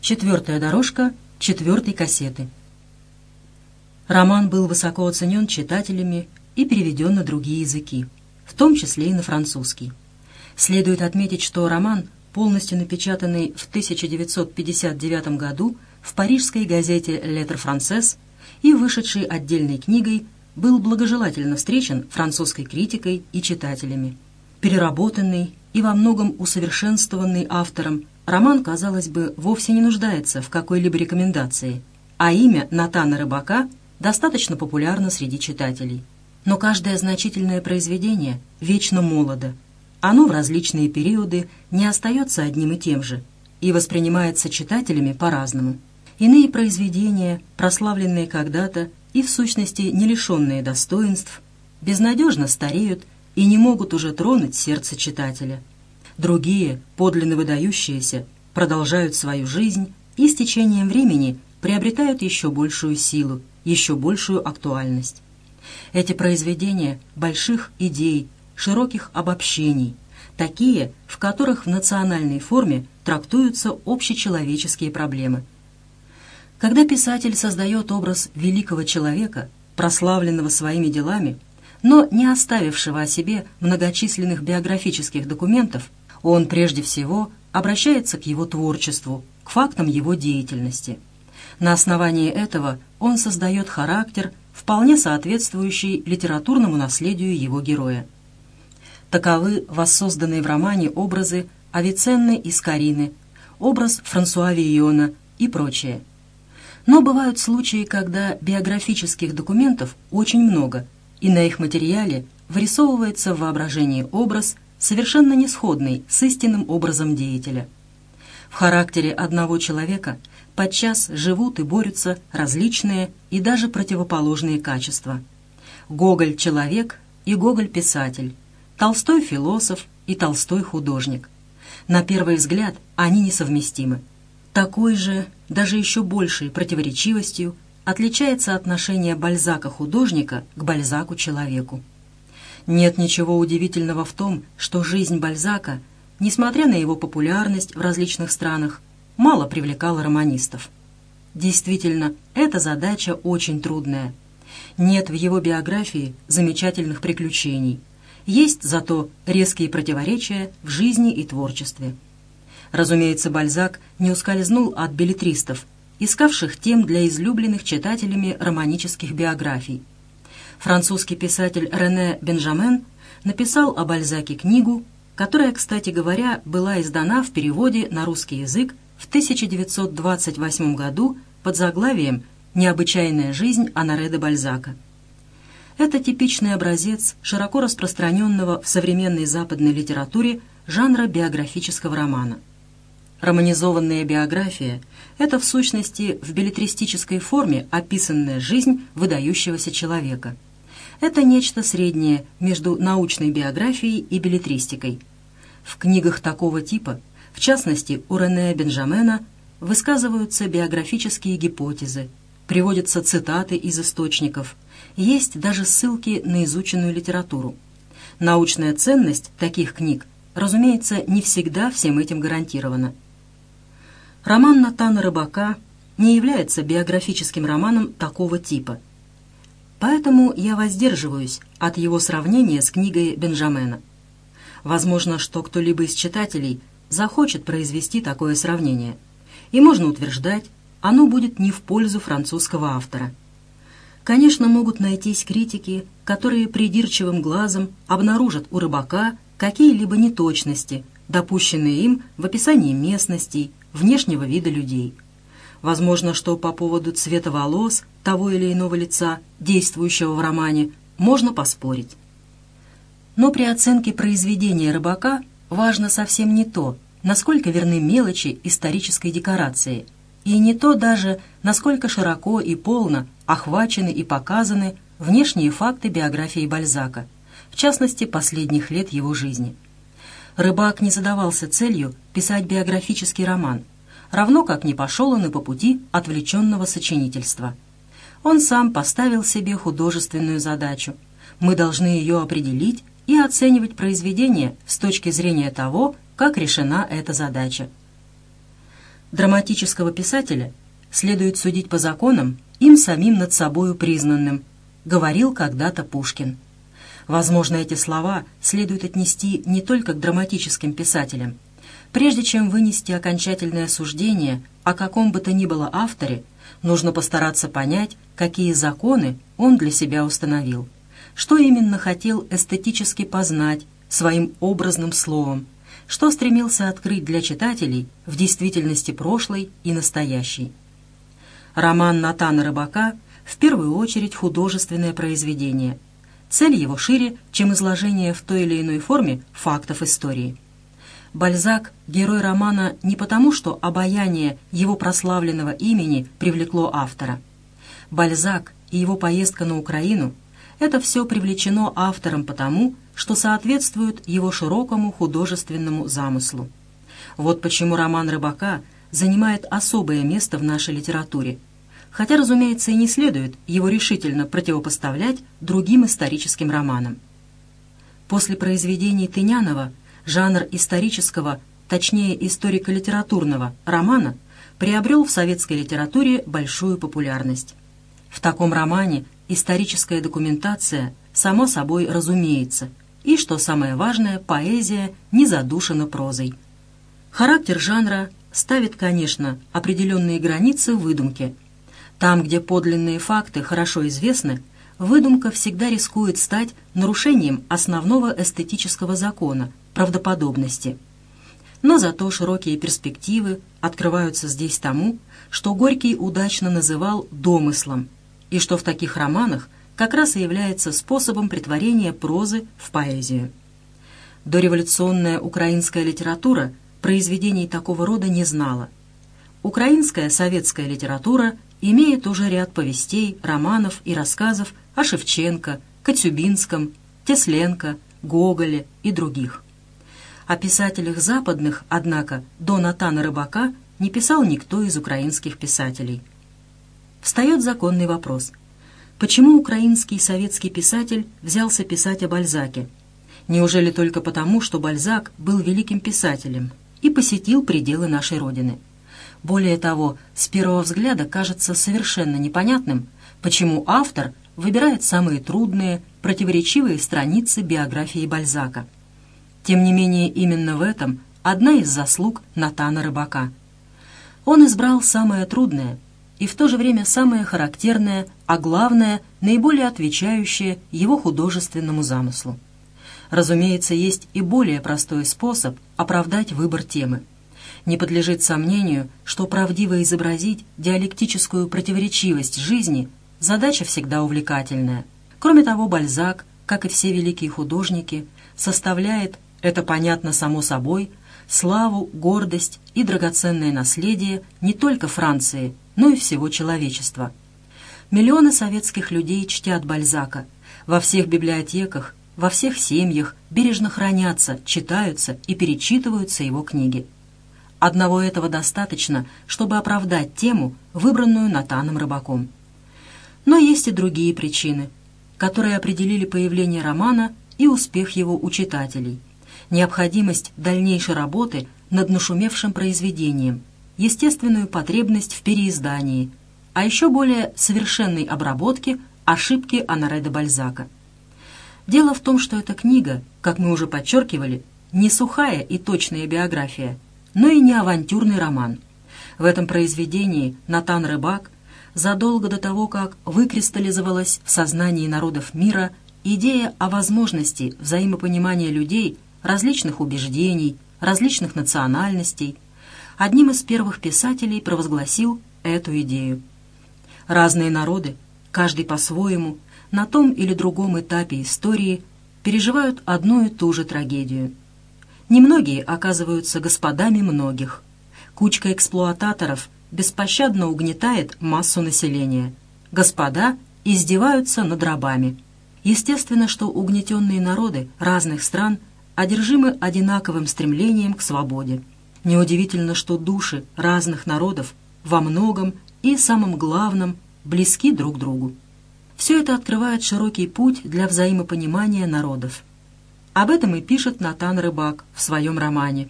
Четвертая дорожка четвертой кассеты. Роман был высоко оценен читателями и переведен на другие языки, в том числе и на французский. Следует отметить, что роман, полностью напечатанный в 1959 году в парижской газете «Летр Францесс» и вышедший отдельной книгой, был благожелательно встречен французской критикой и читателями. Переработанный и во многом усовершенствованный автором, роман, казалось бы, вовсе не нуждается в какой-либо рекомендации, а имя Натана Рыбака достаточно популярно среди читателей. Но каждое значительное произведение вечно молодо. Оно в различные периоды не остается одним и тем же и воспринимается читателями по-разному. Иные произведения, прославленные когда-то и в сущности не лишенные достоинств, безнадежно стареют и не могут уже тронуть сердце читателя. Другие, подлинно выдающиеся, продолжают свою жизнь и с течением времени приобретают еще большую силу, еще большую актуальность. Эти произведения больших идей, широких обобщений, такие, в которых в национальной форме трактуются общечеловеческие проблемы. Когда писатель создает образ великого человека, прославленного своими делами, но не оставившего о себе многочисленных биографических документов, он прежде всего обращается к его творчеству, к фактам его деятельности. На основании этого он создает характер, вполне соответствующий литературному наследию его героя. Таковы воссозданные в романе образы Авиценны и Скорины, образ Франсуа Вийона и прочее. Но бывают случаи, когда биографических документов очень много – и на их материале вырисовывается в воображении образ, совершенно не сходный с истинным образом деятеля. В характере одного человека подчас живут и борются различные и даже противоположные качества. Гоголь – человек и Гоголь – писатель, Толстой – философ и Толстой – художник. На первый взгляд они несовместимы. Такой же, даже еще большей противоречивостью отличается отношение Бальзака-художника к Бальзаку-человеку. Нет ничего удивительного в том, что жизнь Бальзака, несмотря на его популярность в различных странах, мало привлекала романистов. Действительно, эта задача очень трудная. Нет в его биографии замечательных приключений. Есть зато резкие противоречия в жизни и творчестве. Разумеется, Бальзак не ускользнул от билетристов, искавших тем для излюбленных читателями романических биографий. Французский писатель Рене Бенжамен написал о Бальзаке книгу, которая, кстати говоря, была издана в переводе на русский язык в 1928 году под заглавием «Необычайная жизнь Анаре де Бальзака». Это типичный образец широко распространенного в современной западной литературе жанра биографического романа – Романизованная биография – это в сущности в билетристической форме описанная жизнь выдающегося человека. Это нечто среднее между научной биографией и билетристикой. В книгах такого типа, в частности у Рене Бенджамена, высказываются биографические гипотезы, приводятся цитаты из источников, есть даже ссылки на изученную литературу. Научная ценность таких книг, разумеется, не всегда всем этим гарантирована – Роман Натана Рыбака не является биографическим романом такого типа. Поэтому я воздерживаюсь от его сравнения с книгой Бенджамена. Возможно, что кто-либо из читателей захочет произвести такое сравнение, и можно утверждать, оно будет не в пользу французского автора. Конечно, могут найтись критики, которые придирчивым глазом обнаружат у рыбака какие-либо неточности, допущенные им в описании местностей, внешнего вида людей. Возможно, что по поводу цвета волос того или иного лица, действующего в романе, можно поспорить. Но при оценке произведения рыбака важно совсем не то, насколько верны мелочи исторической декорации, и не то даже, насколько широко и полно охвачены и показаны внешние факты биографии Бальзака, в частности, последних лет его жизни – Рыбак не задавался целью писать биографический роман, равно как не пошел он и по пути отвлеченного сочинительства. Он сам поставил себе художественную задачу. Мы должны ее определить и оценивать произведение с точки зрения того, как решена эта задача. Драматического писателя следует судить по законам, им самим над собою признанным, говорил когда-то Пушкин. Возможно, эти слова следует отнести не только к драматическим писателям. Прежде чем вынести окончательное суждение о каком бы то ни было авторе, нужно постараться понять, какие законы он для себя установил, что именно хотел эстетически познать своим образным словом, что стремился открыть для читателей в действительности прошлой и настоящей. Роман Натана Рыбака в первую очередь художественное произведение. Цель его шире, чем изложение в той или иной форме фактов истории. Бальзак – герой романа не потому, что обаяние его прославленного имени привлекло автора. Бальзак и его поездка на Украину – это все привлечено автором потому, что соответствует его широкому художественному замыслу. Вот почему роман Рыбака занимает особое место в нашей литературе, хотя, разумеется, и не следует его решительно противопоставлять другим историческим романам. После произведений Тынянова жанр исторического, точнее историко-литературного романа приобрел в советской литературе большую популярность. В таком романе историческая документация, само собой, разумеется, и, что самое важное, поэзия не задушена прозой. Характер жанра ставит, конечно, определенные границы выдумки. Там, где подлинные факты хорошо известны, выдумка всегда рискует стать нарушением основного эстетического закона – правдоподобности. Но зато широкие перспективы открываются здесь тому, что Горький удачно называл «домыслом», и что в таких романах как раз и является способом притворения прозы в поэзию. Дореволюционная украинская литература произведений такого рода не знала. Украинская советская литература имеет уже ряд повестей, романов и рассказов о Шевченко, Коцюбинском, Тесленко, Гоголе и других. О писателях западных, однако, до Натана Рыбака не писал никто из украинских писателей. Встает законный вопрос. Почему украинский советский писатель взялся писать о Бальзаке? Неужели только потому, что Бальзак был великим писателем, и посетил пределы нашей Родины. Более того, с первого взгляда кажется совершенно непонятным, почему автор выбирает самые трудные, противоречивые страницы биографии Бальзака. Тем не менее, именно в этом одна из заслуг Натана Рыбака. Он избрал самое трудное и в то же время самое характерное, а главное, наиболее отвечающее его художественному замыслу. Разумеется, есть и более простой способ оправдать выбор темы. Не подлежит сомнению, что правдиво изобразить диалектическую противоречивость жизни – задача всегда увлекательная. Кроме того, Бальзак, как и все великие художники, составляет, это понятно само собой, славу, гордость и драгоценное наследие не только Франции, но и всего человечества. Миллионы советских людей чтят Бальзака. Во всех библиотеках во всех семьях бережно хранятся, читаются и перечитываются его книги. Одного этого достаточно, чтобы оправдать тему, выбранную Натаном Рыбаком. Но есть и другие причины, которые определили появление романа и успех его у читателей. Необходимость дальнейшей работы над нашумевшим произведением, естественную потребность в переиздании, а еще более совершенной обработке ошибки Анаре де Бальзака – Дело в том, что эта книга, как мы уже подчеркивали, не сухая и точная биография, но и не авантюрный роман. В этом произведении Натан Рыбак задолго до того, как выкристаллизовалась в сознании народов мира идея о возможности взаимопонимания людей различных убеждений, различных национальностей, одним из первых писателей провозгласил эту идею. Разные народы, каждый по-своему, на том или другом этапе истории переживают одну и ту же трагедию. Немногие оказываются господами многих. Кучка эксплуататоров беспощадно угнетает массу населения. Господа издеваются над рабами. Естественно, что угнетенные народы разных стран одержимы одинаковым стремлением к свободе. Неудивительно, что души разных народов во многом и самом главном близки друг другу. Все это открывает широкий путь для взаимопонимания народов. Об этом и пишет Натан Рыбак в своем романе.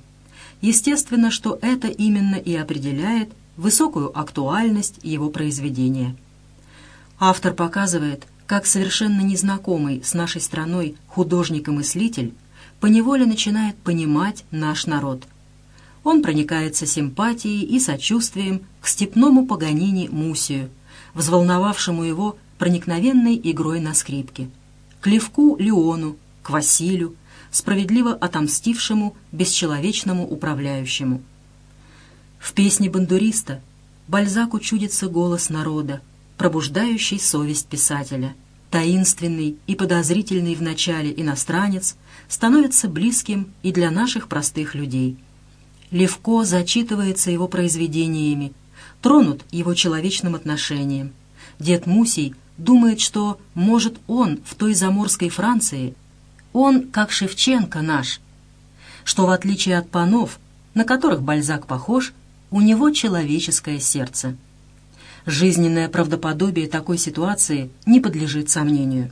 естественно, что это именно и определяет высокую актуальность его произведения. Автор показывает, как совершенно незнакомый с нашей страной художник и мыслитель поневоле начинает понимать наш народ. Он проникается симпатией и сочувствием к степному Паганини Мусию, взволновавшему его проникновенной игрой на скрипке, к Левку Леону, к Василию, справедливо отомстившему бесчеловечному управляющему. В песне бандуриста Бальзаку чудится голос народа, пробуждающий совесть писателя. Таинственный и подозрительный в начале иностранец становится близким и для наших простых людей. Легко зачитывается его произведениями, тронут его человечным отношением. Дед Мусий думает, что, может, он в той заморской Франции, он, как Шевченко наш, что, в отличие от панов, на которых Бальзак похож, у него человеческое сердце. Жизненное правдоподобие такой ситуации не подлежит сомнению.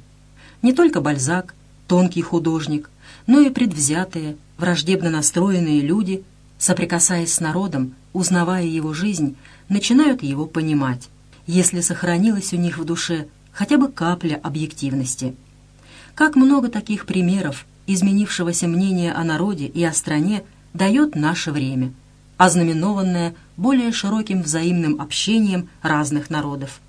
Не только Бальзак, тонкий художник, но и предвзятые, враждебно настроенные люди, соприкасаясь с народом, узнавая его жизнь, начинают его понимать, если сохранилась у них в душе хотя бы капля объективности. Как много таких примеров изменившегося мнения о народе и о стране дает наше время – ознаменованная более широким взаимным общением разных народов.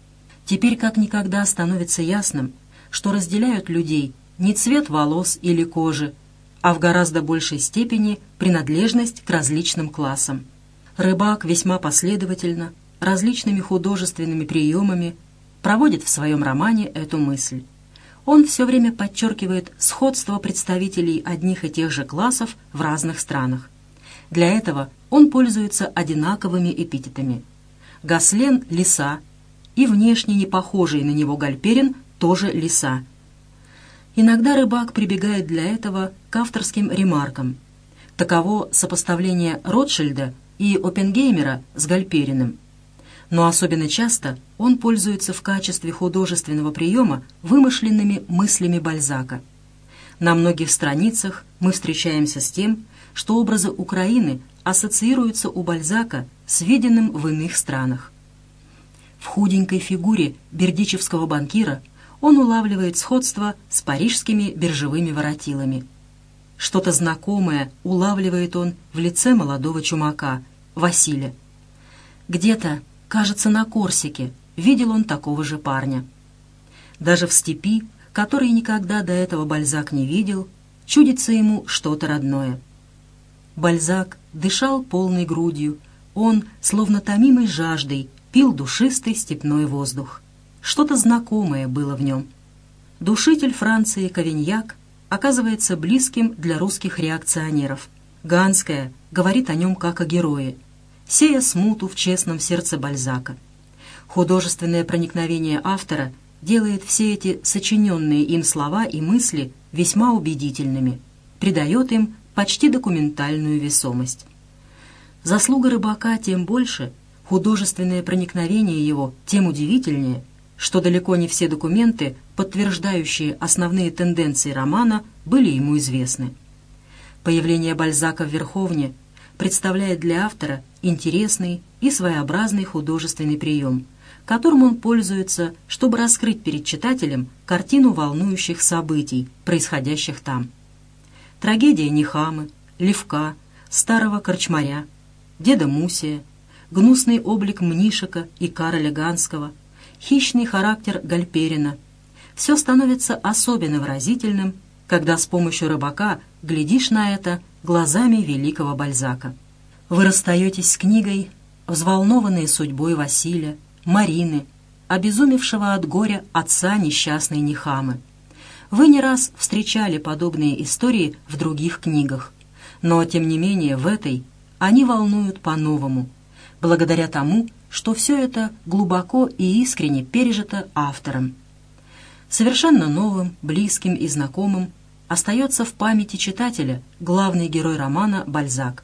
Теперь как никогда становится ясным, что разделяют людей не цвет волос или кожи, а в гораздо большей степени принадлежность к различным классам. Рыбак весьма последовательно, различными художественными приемами проводит в своем романе эту мысль. Он все время подчеркивает сходство представителей одних и тех же классов в разных странах. Для этого он пользуется одинаковыми эпитетами. Гаслен — лиса, и внешне не похожий на него Гальперин тоже лиса. Иногда рыбак прибегает для этого к авторским ремаркам. Таково сопоставление Ротшильда и Оппенгеймера с Гальпериным. Но особенно часто он пользуется в качестве художественного приема вымышленными мыслями Бальзака. На многих страницах мы встречаемся с тем, что образы Украины ассоциируются у Бальзака с виденным в иных странах. В худенькой фигуре бердичевского банкира он улавливает сходство с парижскими биржевыми воротилами. Что-то знакомое улавливает он в лице молодого чумака, Василия. Где-то, кажется, на Корсике, видел он такого же парня. Даже в степи, который никогда до этого Бальзак не видел, чудится ему что-то родное — Бальзак дышал полной грудью. Он, словно томимой жаждой, пил душистый степной воздух. Что-то знакомое было в нем. Душитель Франции Кавиньяк оказывается близким для русских реакционеров. Ганская говорит о нем как о герое, сея смуту в честном сердце Бальзака. Художественное проникновение автора делает все эти сочиненные им слова и мысли весьма убедительными, придает им почти документальную весомость. Заслуга рыбака тем больше, художественное проникновение его тем удивительнее, что далеко не все документы, подтверждающие основные тенденции романа, были ему известны. Появление Бальзака в Верховне представляет для автора интересный и своеобразный художественный прием, которым он пользуется, чтобы раскрыть перед читателем картину волнующих событий, происходящих там. Трагедия Нихамы, Левка, старого корчмаря, деда Мусия, гнусный облик Мнишика и Кароля Ганского, хищный характер Гальперина. Все становится особенно выразительным, когда с помощью рыбака глядишь на это глазами великого Бальзака. Вы расстаетесь с книгой, взволнованные судьбой Василия, Марины, обезумевшего от горя отца несчастной Нихамы. Вы не раз встречали подобные истории в других книгах, но, тем не менее, в этой они волнуют по-новому, благодаря тому, что все это глубоко и искренне пережито автором. Совершенно новым, близким и знакомым остается в памяти читателя главный герой романа Бальзак.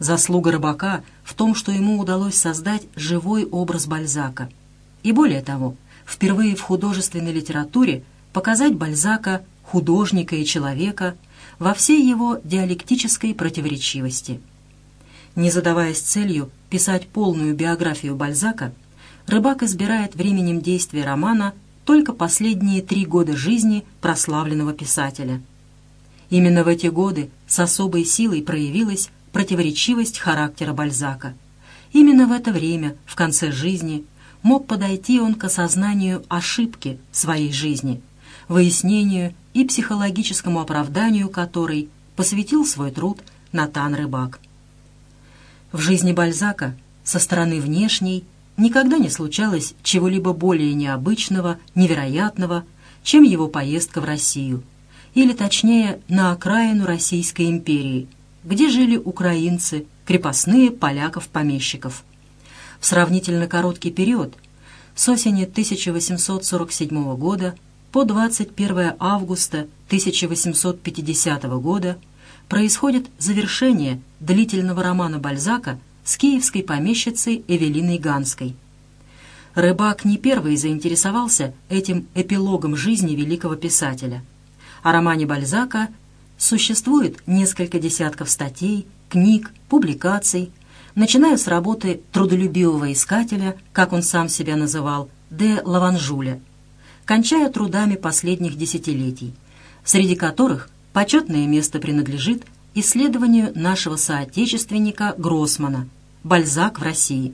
Заслуга рыбака в том, что ему удалось создать живой образ Бальзака. И более того, впервые в художественной литературе – показать Бальзака, художника и человека, во всей его диалектической противоречивости. Не задаваясь целью писать полную биографию Бальзака, Рыбак избирает временем действия романа только последние три года жизни прославленного писателя. Именно в эти годы с особой силой проявилась противоречивость характера Бальзака. Именно в это время, в конце жизни, мог подойти он к осознанию ошибки своей жизни, выяснению и психологическому оправданию которой посвятил свой труд Натан Рыбак. В жизни Бальзака со стороны внешней никогда не случалось чего-либо более необычного, невероятного, чем его поездка в Россию, или точнее на окраину Российской империи, где жили украинцы, крепостные поляков-помещиков. В сравнительно короткий период, с осени 1847 года по 21 августа 1850 года, происходит завершение длительного романа Бальзака с киевской помещицей Эвелиной Ганской. Рыбак не первый заинтересовался этим эпилогом жизни великого писателя. О романе Бальзака существует несколько десятков статей, книг, публикаций, начиная с работы трудолюбивого искателя, как он сам себя называл, де Лаванжуля, кончая трудами последних десятилетий, среди которых почетное место принадлежит исследованию нашего соотечественника Гроссмана «Бальзак в России».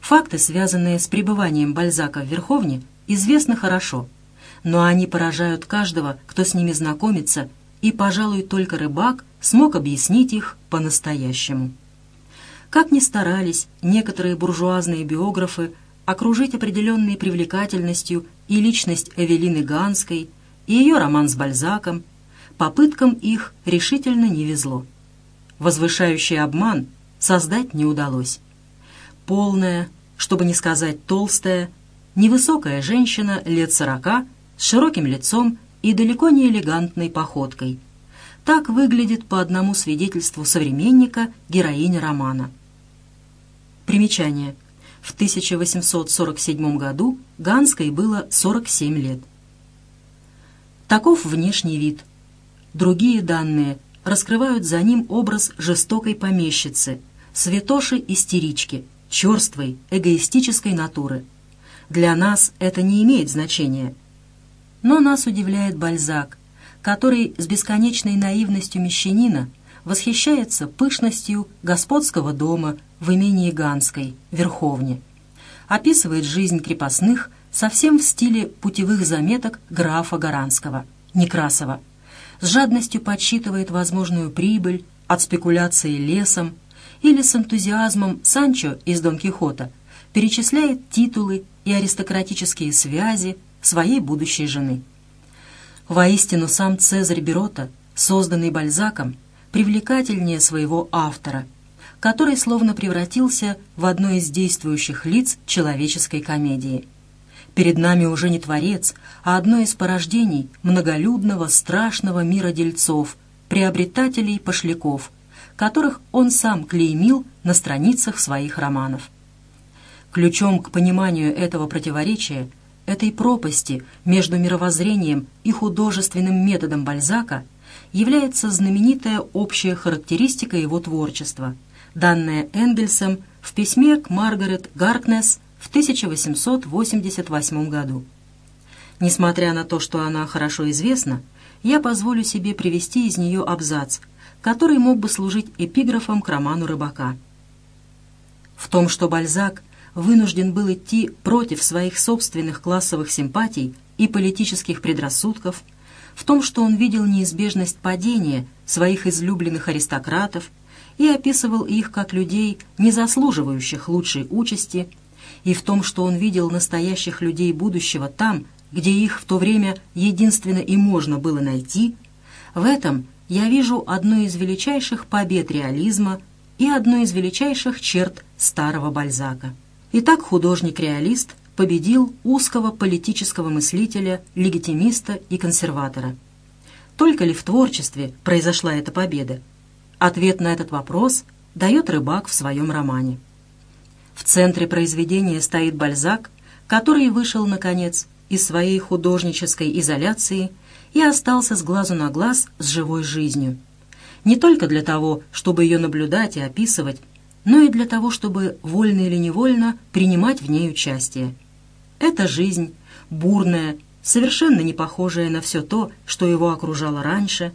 Факты, связанные с пребыванием Бальзака в Верховне, известны хорошо, но они поражают каждого, кто с ними знакомится, и, пожалуй, только рыбак смог объяснить их по-настоящему. Как ни старались некоторые буржуазные биографы окружить определенной привлекательностью и личность Эвелины Ганской, и ее роман с Бальзаком, Попыткам их решительно не везло. Возвышающий обман создать не удалось. Полная, чтобы не сказать толстая, невысокая женщина лет сорока с широким лицом и далеко не элегантной походкой. Так выглядит по одному свидетельству современника героиня романа. Примечание. В 1847 году Ганской было 47 лет. Таков внешний вид – Другие данные раскрывают за ним образ жестокой помещицы, святоши-истерички, черствой, эгоистической натуры. Для нас это не имеет значения. Но нас удивляет Бальзак, который с бесконечной наивностью мещанина восхищается пышностью господского дома в имении Ганской, Верховне. Описывает жизнь крепостных совсем в стиле путевых заметок графа Гаранского, Некрасова – с жадностью подсчитывает возможную прибыль от спекуляции лесом или с энтузиазмом Санчо из Дон Кихота перечисляет титулы и аристократические связи своей будущей жены. Воистину сам Цезарь Берота, созданный Бальзаком, привлекательнее своего автора, который словно превратился в одно из действующих лиц человеческой комедии – Перед нами уже не творец, а одно из порождений многолюдного, страшного мира дельцов, приобретателей пошляков, которых он сам клеймил на страницах своих романов. Ключом к пониманию этого противоречия, этой пропасти между мировоззрением и художественным методом Бальзака является знаменитая общая характеристика его творчества, данная Энгельсом в письме к Маргарет Гаркнесс в 1888 году. Несмотря на то, что она хорошо известна, я позволю себе привести из нее абзац, который мог бы служить эпиграфом к роману «Рыбака». В том, что Бальзак вынужден был идти против своих собственных классовых симпатий и политических предрассудков, в том, что он видел неизбежность падения своих излюбленных аристократов и описывал их как людей, не заслуживающих лучшей участи – и в том, что он видел настоящих людей будущего там, где их в то время единственно и можно было найти, в этом я вижу одну из величайших побед реализма и одну из величайших черт старого Бальзака. Итак, художник-реалист победил узкого политического мыслителя, легитимиста и консерватора. Только ли в творчестве произошла эта победа? Ответ на этот вопрос дает Рыбак в своем романе. В центре произведения стоит Бальзак, который вышел, наконец, из своей художнической изоляции и остался с глазу на глаз с живой жизнью. не только для того, чтобы ее наблюдать и описывать, но и для того, чтобы вольно или невольно принимать в ней участие. Это жизнь, бурная, совершенно не похожая на все то, что его окружало раньше,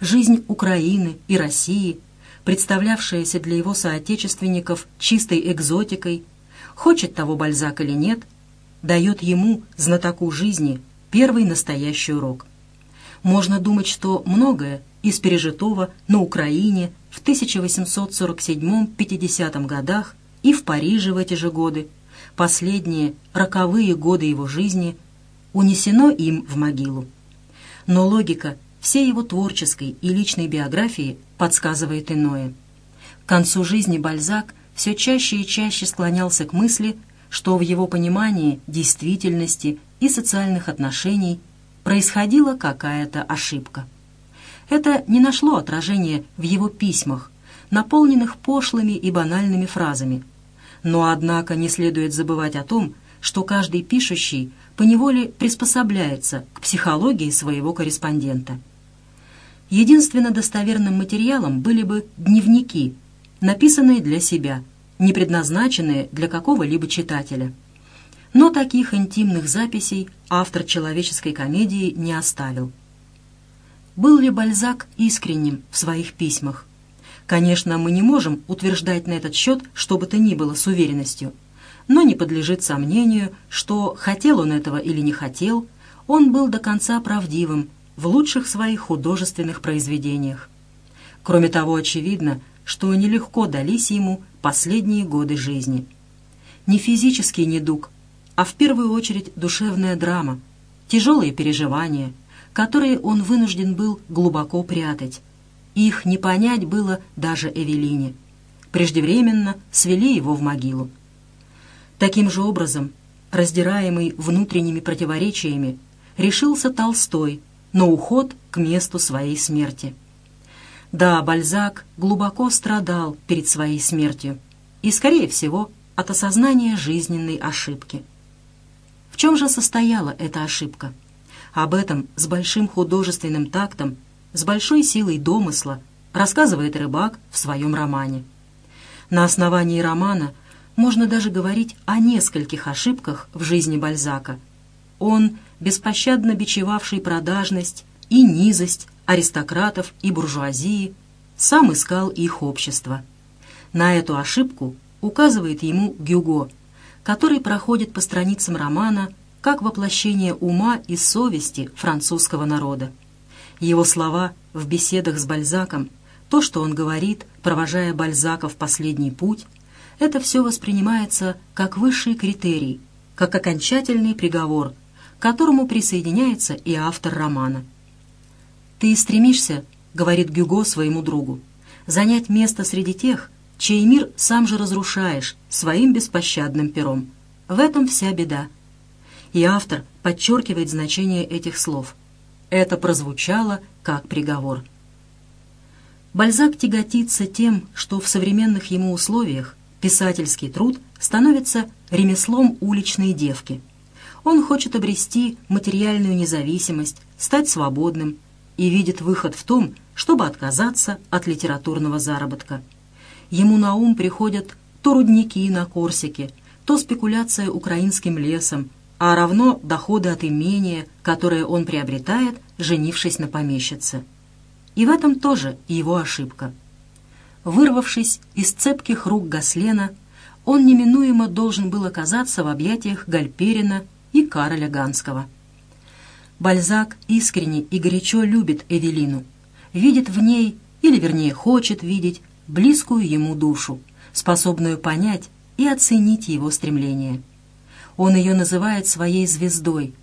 жизнь Украины и России, представлявшаяся для его соотечественников чистой экзотикой, хочет того Бальзак или нет, дает ему, знатоку жизни, первый настоящий урок. Можно думать, что многое из пережитого на Украине в 1847-50 годах и в Париже в эти же годы, последние роковые годы его жизни, унесено им в могилу. Но логика всей его творческой и личной биографии подсказывает иное. К концу жизни Бальзак все чаще и чаще склонялся к мысли, что в его понимании действительности и социальных отношений происходила какая-то ошибка. Это не нашло отражения в его письмах, наполненных пошлыми и банальными фразами. Но, однако, не следует забывать о том, что каждый пишущий поневоле приспособляется к психологии своего корреспондента. Единственно достоверным материалом были бы дневники, написанные для себя, не предназначенные для какого-либо читателя. Но таких интимных записей автор человеческой комедии не оставил. Был ли Бальзак искренним в своих письмах? Конечно, мы не можем утверждать на этот счет что бы то ни было с уверенностью, но не подлежит сомнению, что, хотел он этого или не хотел, он был до конца правдивым в лучших своих художественных произведениях. Кроме того, очевидно, что нелегко дались ему последние годы жизни. Не физический недуг, а в первую очередь душевная драма, тяжелые переживания – которые он вынужден был глубоко прятать. Их не понять было даже Эвелине. Преждевременно свели его в могилу. Таким же образом, раздираемый внутренними противоречиями, решился Толстой на уход к месту своей смерти. Да, Бальзак глубоко страдал перед своей смертью и, скорее всего, от осознания жизненной ошибки. В чем же состояла эта ошибка? Об этом с большим художественным тактом, с большой силой домысла рассказывает рыбак в своем романе. На основании романа можно даже говорить о нескольких ошибках в жизни Бальзака. Он, беспощадно бичевавший продажность и низость аристократов и буржуазии, сам искал их общество. На эту ошибку указывает ему Гюго, который проходит по страницам романа как воплощение ума и совести французского народа. Его слова в беседах с Бальзаком, то, что он говорит, провожая Бальзака в последний путь, это все воспринимается как высший критерий, как окончательный приговор, к которому присоединяется и автор романа. «Ты стремишься, — говорит Гюго своему другу, — занять место среди тех, чей мир сам же разрушаешь своим беспощадным пером. В этом вся беда и автор подчеркивает значение этих слов. Это прозвучало как приговор. Бальзак тяготится тем, что в современных ему условиях писательский труд становится ремеслом уличной девки. Он хочет обрести материальную независимость, стать свободным и видит выход в том, чтобы отказаться от литературного заработка. Ему на ум приходят то рудники на Корсике, то спекуляция украинским лесом, а равно доходы от имения, которое он приобретает, женившись на помещице. И в этом тоже его ошибка. Вырвавшись из цепких рук Гаслена, он неминуемо должен был оказаться в объятиях Гальперина и Кароля Ганского. Бальзак искренне и горячо любит Эвелину, видит в ней, или вернее хочет видеть, близкую ему душу, способную понять и оценить его стремления. Он ее называет своей звездой.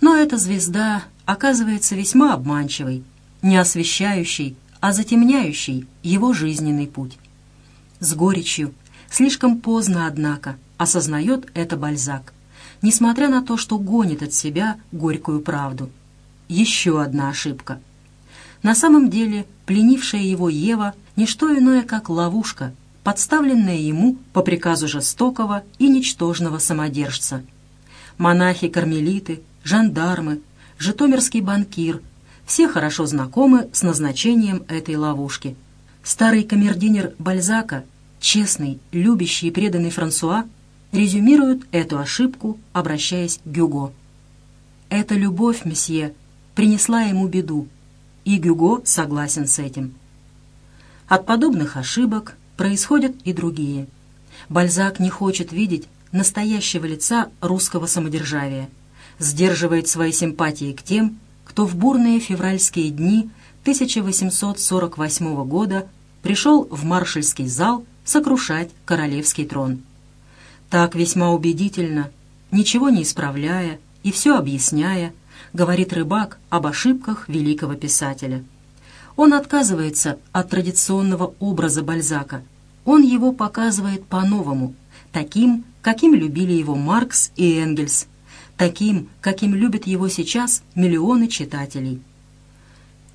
Но эта звезда оказывается весьма обманчивой, не освещающей, а затемняющей его жизненный путь. С горечью, слишком поздно, однако, осознает это Бальзак, несмотря на то, что гонит от себя горькую правду. Еще одна ошибка. На самом деле, пленившая его Ева — не что иное, как ловушка, подставленное ему по приказу жестокого и ничтожного самодержца. Монахи-кармелиты, жандармы, житомирский банкир, все хорошо знакомы с назначением этой ловушки. Старый камердинер Бальзака, честный, любящий и преданный Франсуа, резюмирует эту ошибку, обращаясь к Гюго. «Эта любовь, месье, принесла ему беду, и Гюго согласен с этим». От подобных ошибок происходят и другие. Бальзак не хочет видеть настоящего лица русского самодержавия, сдерживает свои симпатии к тем, кто в бурные февральские дни 1848 года пришел в маршальский зал сокрушать королевский трон. Так весьма убедительно, ничего не исправляя и все объясняя, говорит рыбак об ошибках великого писателя. Он отказывается от традиционного образа Бальзака. Он его показывает по-новому, таким, каким любили его Маркс и Энгельс, таким, каким любят его сейчас миллионы читателей.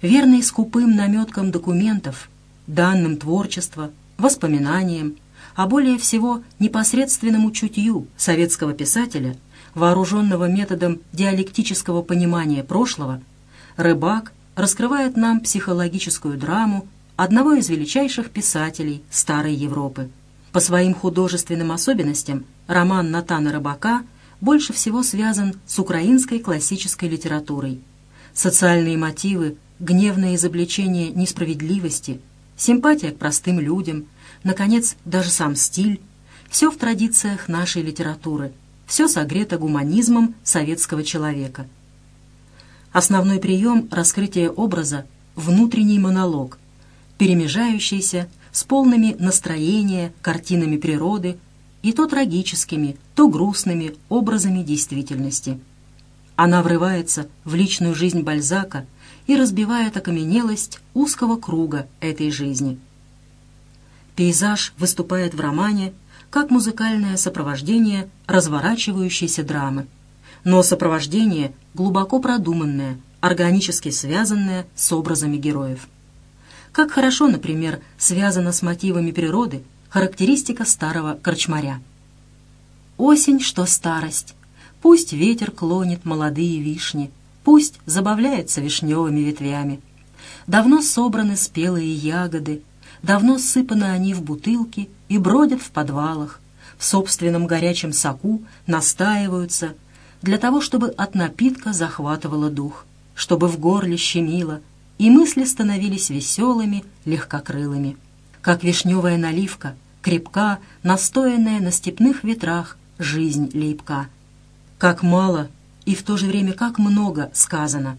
Верный скупым наметкам документов, данным творчества, воспоминаниям, а более всего непосредственному чутью советского писателя, вооруженного методом диалектического понимания прошлого, рыбак раскрывает нам психологическую драму одного из величайших писателей Старой Европы. По своим художественным особенностям роман Натана Рыбака больше всего связан с украинской классической литературой. Социальные мотивы, гневное изобличение несправедливости, симпатия к простым людям, наконец, даже сам стиль – все в традициях нашей литературы, все согрето гуманизмом советского человека. Основной прием раскрытия образа – внутренний монолог, перемежающийся с полными настроения, картинами природы и то трагическими, то грустными образами действительности. Она врывается в личную жизнь Бальзака и разбивает окаменелость узкого круга этой жизни. Пейзаж выступает в романе как музыкальное сопровождение разворачивающейся драмы. Но сопровождение глубоко продуманное, органически связанное с образами героев. Как хорошо, например, связано с мотивами природы характеристика старого корчмаря. Осень, что старость. Пусть ветер клонит молодые вишни, пусть забавляется вишневыми ветвями. Давно собраны спелые ягоды, давно сыпаны они в бутылки и бродят в подвалах, в собственном горячем соку настаиваются для того, чтобы от напитка захватывало дух, чтобы в горле щемило, и мысли становились веселыми, легкокрылыми. Как вишневая наливка, крепка, настоянная на степных ветрах, жизнь лейпка. Как мало и в то же время как много сказано.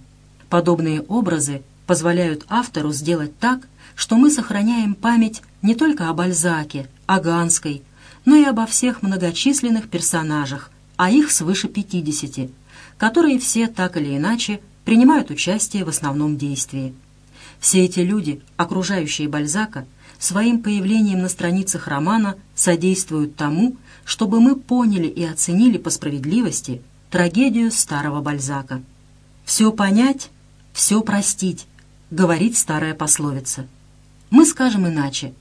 Подобные образы позволяют автору сделать так, что мы сохраняем память не только о Бальзаке, о Ганской, но и обо всех многочисленных персонажах, а их свыше 50, которые все так или иначе принимают участие в основном действии. Все эти люди, окружающие Бальзака, своим появлением на страницах романа содействуют тому, чтобы мы поняли и оценили по справедливости трагедию старого Бальзака. «Все понять, все простить», — говорит старая пословица. Мы скажем иначе.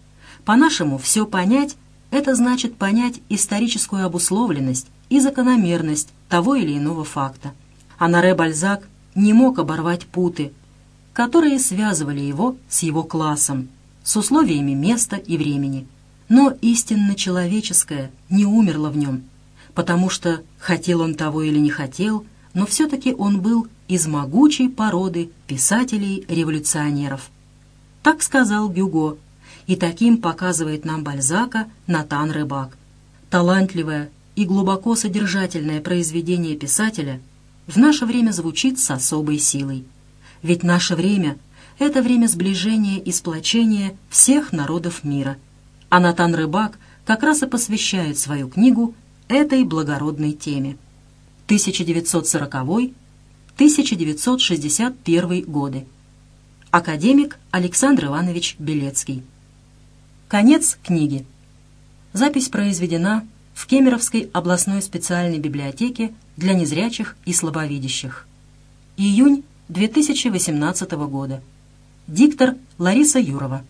По-нашему, все понять — это значит понять историческую обусловленность и закономерность того или иного факта. Анаре Бальзак не мог оборвать путы, которые связывали его с его классом, с условиями места и времени. Но истинно человеческое не умерло в нем, потому что, хотел он того или не хотел, но все-таки он был из могучей породы писателей-революционеров. Так сказал Гюго, и таким показывает нам Бальзака Натан Рыбак. Талантливое и глубоко содержательное произведение писателя – в наше время звучит с особой силой. Ведь наше время — это время сближения и сплочения всех народов мира. А Натан Рыбак как раз и посвящает свою книгу этой благородной теме. 1940-1961 годы. Академик Александр Иванович Белецкий. Конец книги. Запись произведена в Кемеровской областной специальной библиотеке для незрячих и слабовидящих. Июнь 2018 года. Диктор Лариса Юрова.